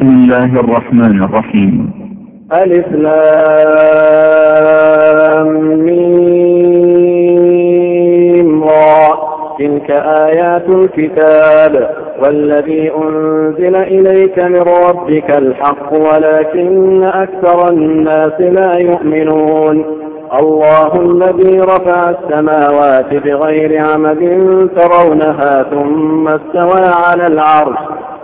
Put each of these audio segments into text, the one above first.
بسم الله الرحمن الرحيم. ألف لام را. تلك آيات الكتاب والذي أنزل إليك من ربك الحق ولكن أكثر الناس لا يؤمنون. الله الذي رفع السماوات بغير عمد ترونها ثم استوى على العرش.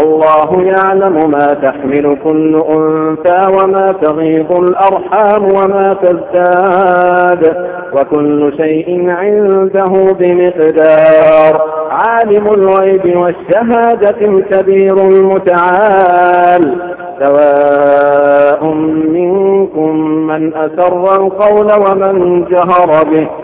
الله يعلم ما تحمل كل أنثى وما تغيض الأرحام وما تزداد وكل شيء عنده بمقدار. عالم الغيب والشهادة الكبير المتعال. سواء منكم من أسر القول ومن جهر به.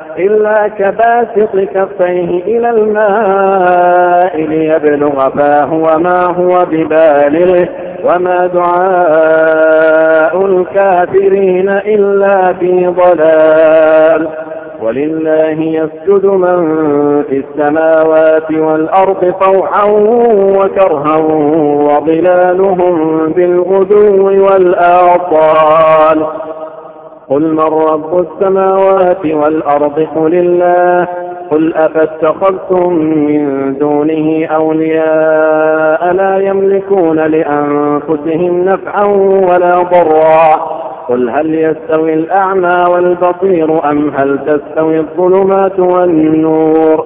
إلا كباسط كفيه إلى الماء ليبلغ فاه وما هو ببالغه وما دعاء الكافرين إلا في ضلال. ولله يسجد من في السماوات والأرض طوعا وكرها وظلالهم بالغدو والآصال. قل من رب السماوات والأرض قل الله قل أفاتخذتم من دونه أولياء لا يملكون لأنفسهم نفعا ولا ضرا قل هل يستوي الأعمى والبصير أم هل تستوي الظلمات والنور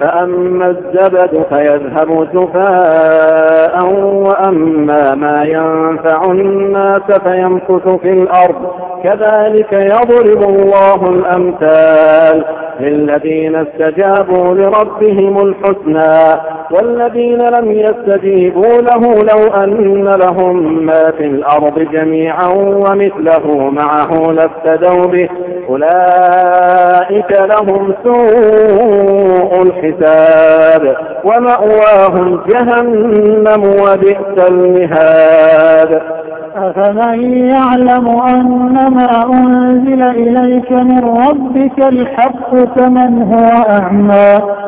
فأما الزبد فيذهب جفاء وأما ما ينفع الناس فيمكث في الأرض. كذلك يضرب الله الأمثال للذين استجابوا لربهم الحسنى. والذين لم يستجيبوا له لو أن لهم ما في الأرض جميعا ومثله معه لافتدوا به. أولئك لهم سوء الحساب ومأواهم جهنم وبئس المهاد. أفمن يعلم أن ما أنزل إليك من ربك الحق كمن هو أعمى؟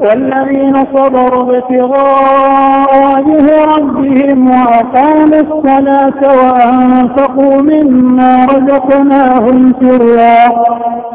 والذين صبروا ابتغاء وجه ربهم وأقاموا الصلاة وأنفقوا مما رزقناهم سرا.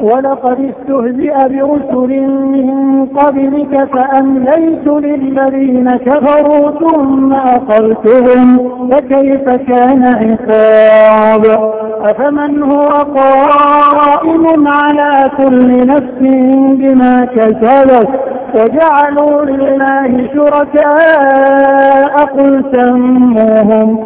ولقد استهزئ برسل من قبلك فأمليت للذين كفروا ثم أخذتهم فكيف كان عقاب؟ أفمن هو قائم على كل نفس بما كسبت؟ وجعلوا لله شركاء قل سموهم.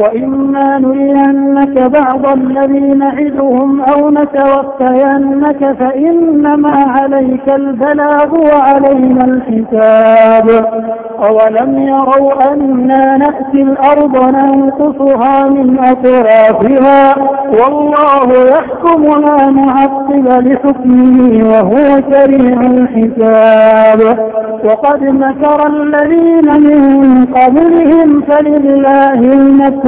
وإما نرينك بعض الذي نعدهم أو نتوفينك فإنما عليك البلاغ وعلينا الحساب. أولم يروا أنا نأتي الأرض ننقصها من أطرافها؟ والله يحكم لا معقب لحكمه وهو سريع الحساب. وقد مكر الذين من قبلهم فلله المكر